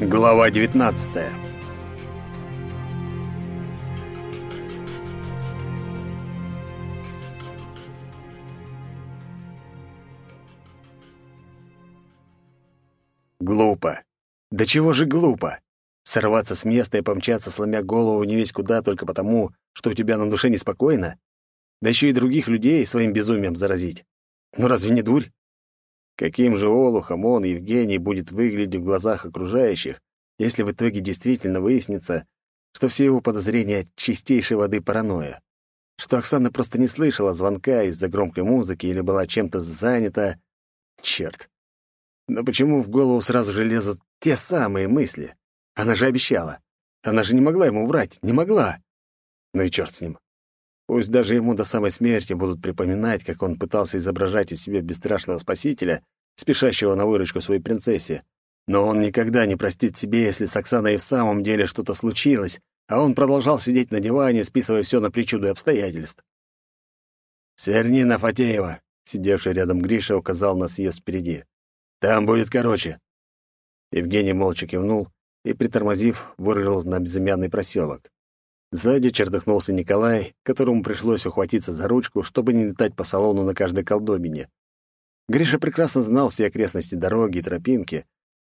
Глава 19 Глупо. Да чего же глупо? Сорваться с места и помчаться, сломя голову не весь куда, только потому, что у тебя на душе неспокойно? Да еще и других людей своим безумием заразить. Ну разве не дурь? Каким же олухом он, Евгений, будет выглядеть в глазах окружающих, если в итоге действительно выяснится, что все его подозрения — чистейшей воды паранойя? Что Оксана просто не слышала звонка из-за громкой музыки или была чем-то занята? Черт! Но почему в голову сразу же лезут те самые мысли? Она же обещала. Она же не могла ему врать, не могла. Ну и черт с ним. Пусть даже ему до самой смерти будут припоминать, как он пытался изображать из себя бесстрашного спасителя, спешащего на выручку своей принцессе. Но он никогда не простит себе, если с Оксаной в самом деле что-то случилось, а он продолжал сидеть на диване, списывая все на причуды обстоятельств. «Сверни Фатеева», — сидевший рядом Гриша указал на съезд впереди. «Там будет короче». Евгений молча кивнул и, притормозив, вырыл на безымянный проселок. Сзади чертыхнулся Николай, которому пришлось ухватиться за ручку, чтобы не летать по салону на каждой колдобине. Гриша прекрасно знал все окрестности дороги и тропинки,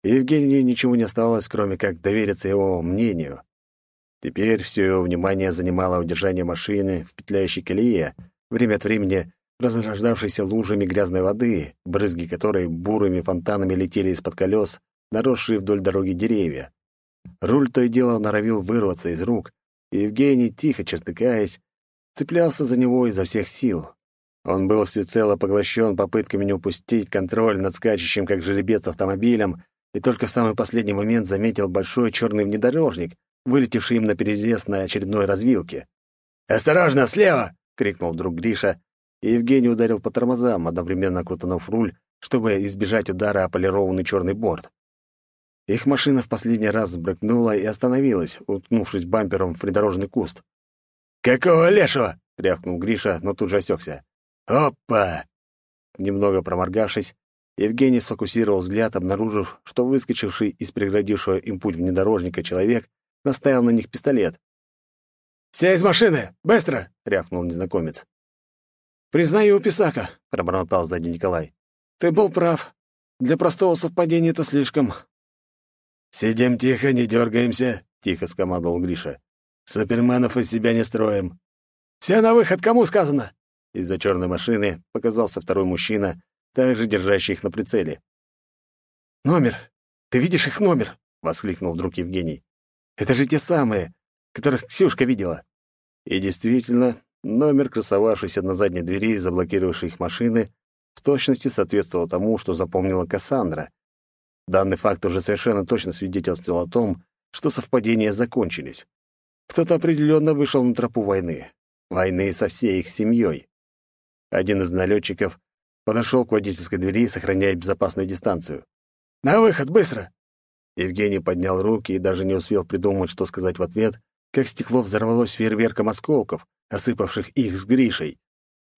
и Евгению ничего не оставалось, кроме как довериться его мнению. Теперь все его внимание занимало удержание машины в петляющей колее, время от времени разрождавшейся лужами грязной воды, брызги которой бурыми фонтанами летели из-под колес, наросшие вдоль дороги деревья. Руль то и дело норовил вырваться из рук, Евгений, тихо чертыкаясь, цеплялся за него изо всех сил. Он был всецело поглощен попытками не упустить контроль над скачущим, как жеребец, автомобилем, и только в самый последний момент заметил большой черный внедорожник, вылетевший им на перерез на очередной развилке. «Осторожно, слева!» — крикнул вдруг Гриша, и Евгений ударил по тормозам, одновременно крутанув руль, чтобы избежать удара о полированный черный борт. Их машина в последний раз сбрыкнула и остановилась, уткнувшись бампером в придорожный куст. «Какого лешего?» — рявкнул Гриша, но тут же осекся. «Опа!» Немного проморгавшись, Евгений сфокусировал взгляд, обнаружив, что выскочивший из преградившего им путь внедорожника человек наставил на них пистолет. «Все из машины! Быстро!» — рявкнул незнакомец. «Признаю, Писака», — пробормотал сзади Николай. «Ты был прав. Для простого совпадения это слишком. «Сидим тихо, не дергаемся», — тихо скомандовал Гриша. «Суперменов из себя не строим». «Все на выход, кому сказано?» Из-за черной машины показался второй мужчина, также держащий их на прицеле. «Номер! Ты видишь их номер?» — воскликнул вдруг Евгений. «Это же те самые, которых Ксюшка видела». И действительно, номер, красовавшийся на задней двери, заблокировавший их машины, в точности соответствовал тому, что запомнила Кассандра. Данный факт уже совершенно точно свидетельствовал о том, что совпадения закончились. Кто-то определенно вышел на тропу войны. Войны со всей их семьей. Один из налетчиков подошел к водительской двери, сохраняя безопасную дистанцию. «На выход, быстро!» Евгений поднял руки и даже не успел придумать, что сказать в ответ, как стекло взорвалось фейерверком осколков, осыпавших их с Гришей.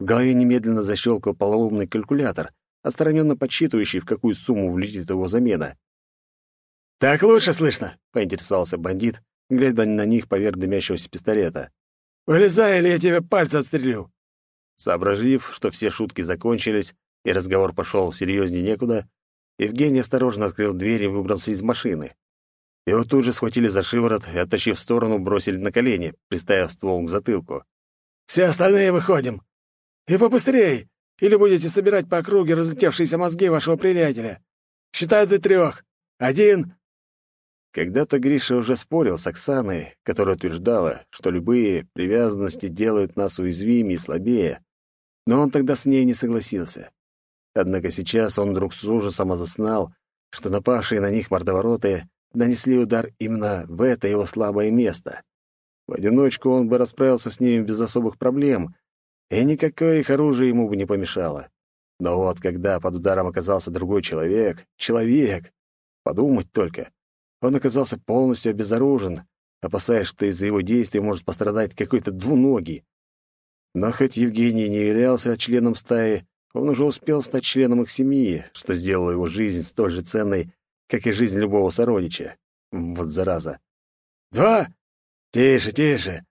В голове немедленно защелкал полоумный калькулятор, отстраненно подсчитывающий, в какую сумму влетит его замена. «Так лучше слышно?» — поинтересовался бандит, глядя на них поверх дымящегося пистолета. «Вылезай, или я тебе пальцы отстрелю!» Сообразив, что все шутки закончились, и разговор пошел серьезнее некуда, Евгений осторожно открыл дверь и выбрался из машины. Его тут же схватили за шиворот и, оттащив в сторону, бросили на колени, приставив ствол к затылку. «Все остальные выходим! И побыстрей! Или будете собирать по округе разлетевшиеся мозги вашего приятеля? Считаю до трех. Один...» Когда-то Гриша уже спорил с Оксаной, которая утверждала, что любые привязанности делают нас уязвимее и слабее, но он тогда с ней не согласился. Однако сейчас он вдруг с ужасом осознал, что напавшие на них мордовороты нанесли удар именно в это его слабое место. В одиночку он бы расправился с ними без особых проблем, и никакое их оружие ему бы не помешало. Но вот когда под ударом оказался другой человек, человек, подумать только, он оказался полностью обезоружен, опасаясь, что из-за его действий может пострадать какой-то двуногий. Но хоть Евгений не являлся членом стаи, он уже успел стать членом их семьи, что сделало его жизнь столь же ценной, как и жизнь любого сородича. Вот зараза. «Два? Тише, тише!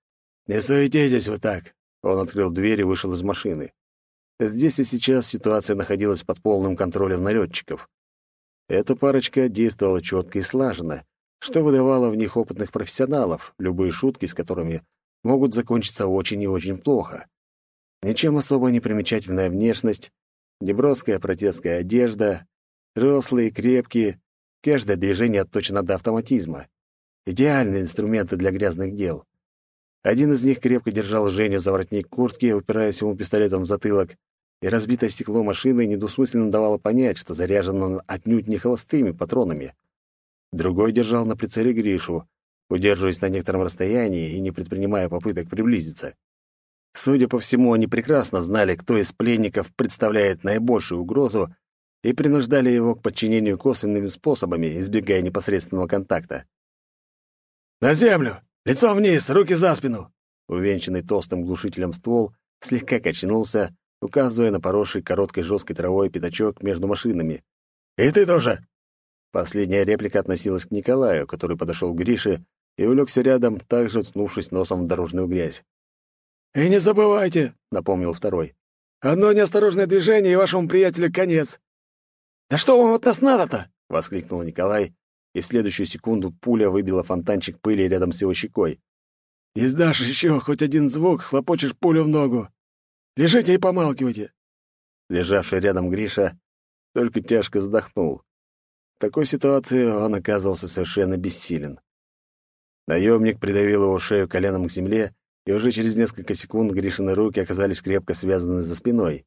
Не суетитесь вы так!» Он открыл дверь и вышел из машины. Здесь и сейчас ситуация находилась под полным контролем налетчиков. Эта парочка действовала четко и слаженно, что выдавало в них опытных профессионалов, любые шутки с которыми могут закончиться очень и очень плохо. Ничем особо не примечательная внешность, неброская протестская одежда, рослые, крепкие, каждое движение отточено до автоматизма. Идеальные инструменты для грязных дел. Один из них крепко держал Женю за воротник куртки, упираясь ему пистолетом в затылок, и разбитое стекло машины недвусмысленно давало понять, что заряжен он отнюдь не холостыми патронами. Другой держал на прицеле Гришу, удерживаясь на некотором расстоянии и не предпринимая попыток приблизиться. Судя по всему, они прекрасно знали, кто из пленников представляет наибольшую угрозу, и принуждали его к подчинению косвенными способами, избегая непосредственного контакта. «На землю! Лицом вниз, руки за спину!» Увенчанный толстым глушителем ствол слегка качнулся, указывая на поросший короткой жесткой травой пятачок между машинами. «И ты тоже!» Последняя реплика относилась к Николаю, который подошел к Грише и улегся рядом, также ткнувшись носом в дорожную грязь. «И не забывайте», — напомнил второй, — «одно неосторожное движение, и вашему приятелю конец». «Да что вам от нас надо-то?» — воскликнул Николай, и в следующую секунду пуля выбила фонтанчик пыли рядом с его щекой. «Издашь еще хоть один звук, слопочешь пулю в ногу. Лежите и помалкивайте». Лежавший рядом Гриша только тяжко вздохнул. В такой ситуации он оказывался совершенно бессилен. Наемник придавил его шею коленом к земле, и уже через несколько секунд Гришины руки оказались крепко связаны за спиной.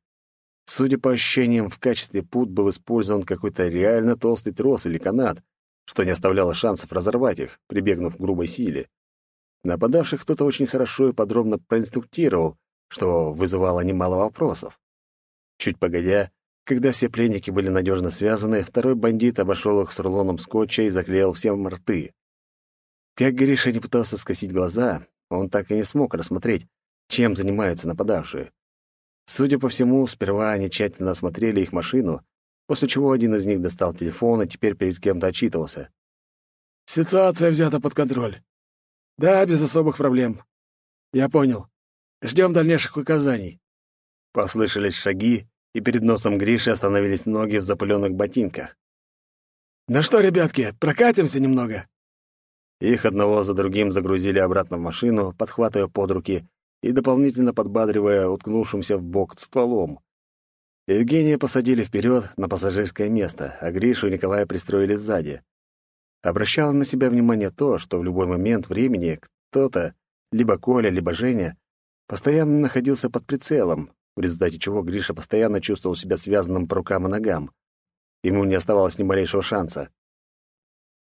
Судя по ощущениям, в качестве пут был использован какой-то реально толстый трос или канат, что не оставляло шансов разорвать их, прибегнув к грубой силе. Нападавших кто-то очень хорошо и подробно проинструктировал, что вызывало немало вопросов. Чуть погодя, когда все пленники были надежно связаны, второй бандит обошел их с рулоном скотча и заклеил всем рты. Как Гриша не пытался скосить глаза, он так и не смог рассмотреть, чем занимаются нападавшие. Судя по всему, сперва они тщательно осмотрели их машину, после чего один из них достал телефон и теперь перед кем-то отчитывался. «Ситуация взята под контроль. Да, без особых проблем. Я понял. Ждем дальнейших указаний». Послышались шаги, и перед носом Гриши остановились ноги в запыленных ботинках. «Ну что, ребятки, прокатимся немного?» Их одного за другим загрузили обратно в машину, подхватывая под руки и дополнительно подбадривая уткнувшимся в бок стволом. Евгения посадили вперед на пассажирское место, а Гришу и Николая пристроили сзади. Обращало на себя внимание то, что в любой момент времени кто-то, либо Коля, либо Женя, постоянно находился под прицелом, в результате чего Гриша постоянно чувствовал себя связанным по рукам и ногам. Ему не оставалось ни малейшего шанса.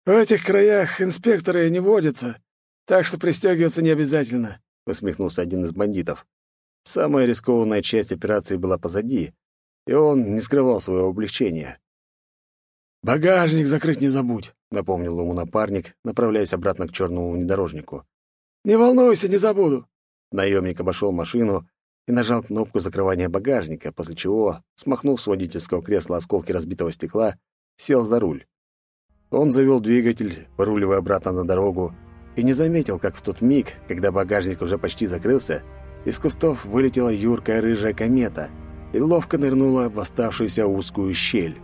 «В этих краях инспекторы не водятся, так что пристегиваться не обязательно», — усмехнулся один из бандитов. Самая рискованная часть операции была позади, и он не скрывал своего облегчения. «Багажник закрыть не забудь», — напомнил ему напарник, направляясь обратно к черному внедорожнику. «Не волнуйся, не забуду». Наемник обошел машину и нажал кнопку закрывания багажника, после чего, смахнув с водительского кресла осколки разбитого стекла, сел за руль. Он завел двигатель, выруливая обратно на дорогу, и не заметил, как в тот миг, когда багажник уже почти закрылся, из кустов вылетела юркая рыжая комета и ловко нырнула в оставшуюся узкую щель.